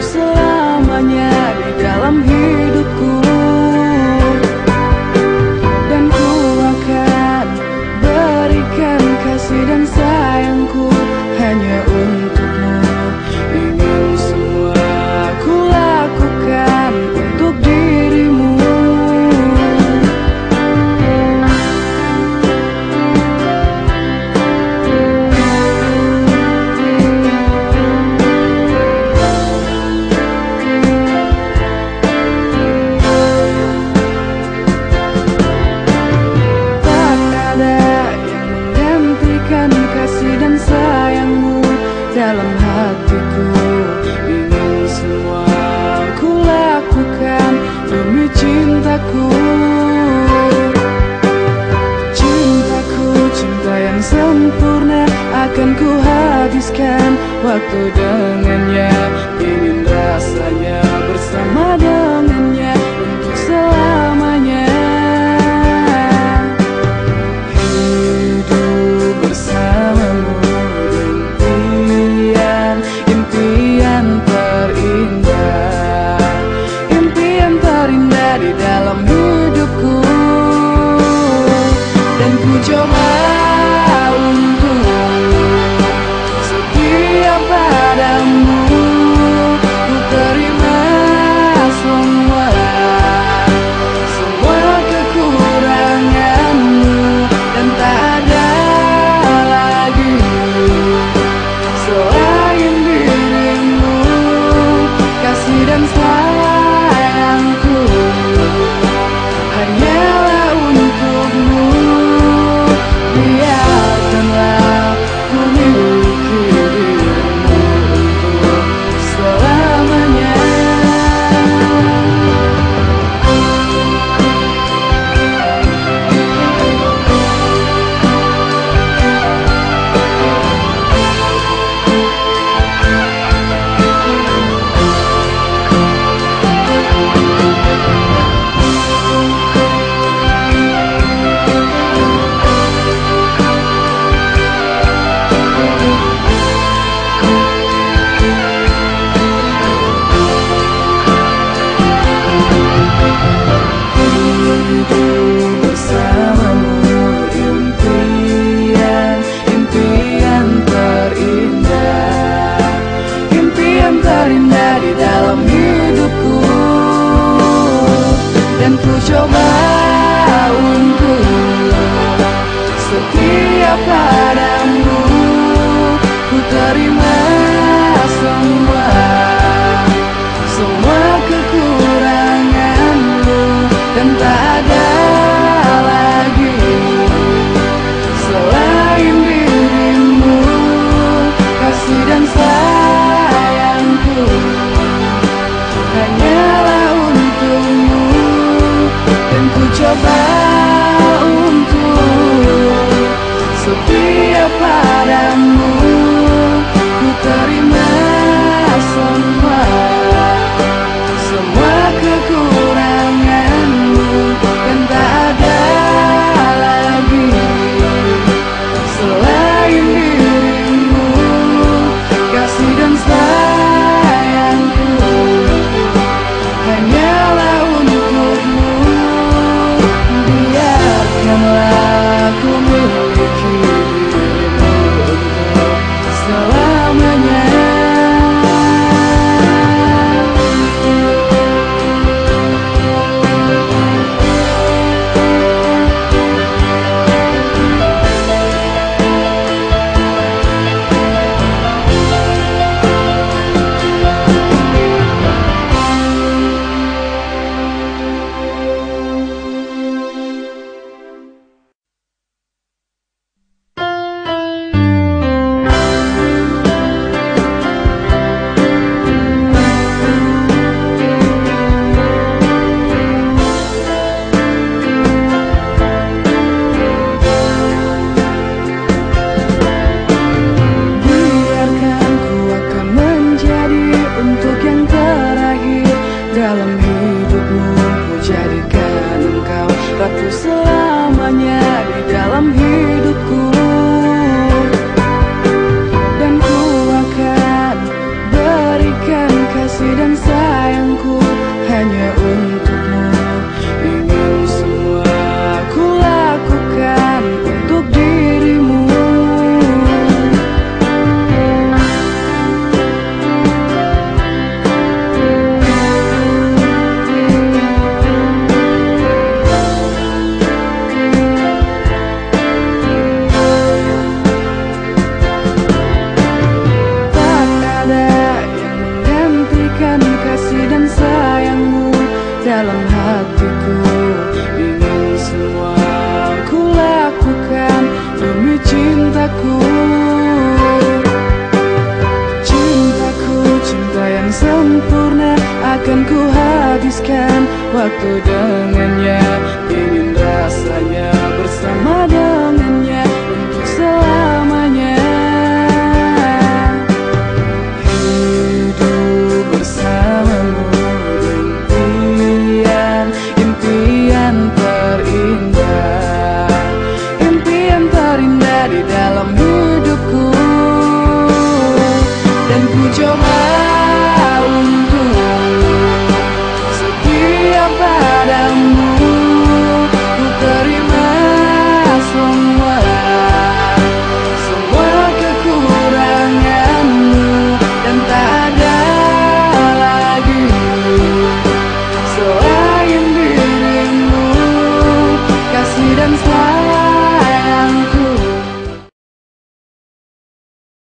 So. waktu dengan one's. setia padamu Ku terima semua. Semua kekuranganmu Dan tak ada lagi. Selain dirimu Kasih dan sayangku Hanyalah untukmu. Dan ku coba sofria para mim. Waktu dengannya Ingin rasanya bersama dia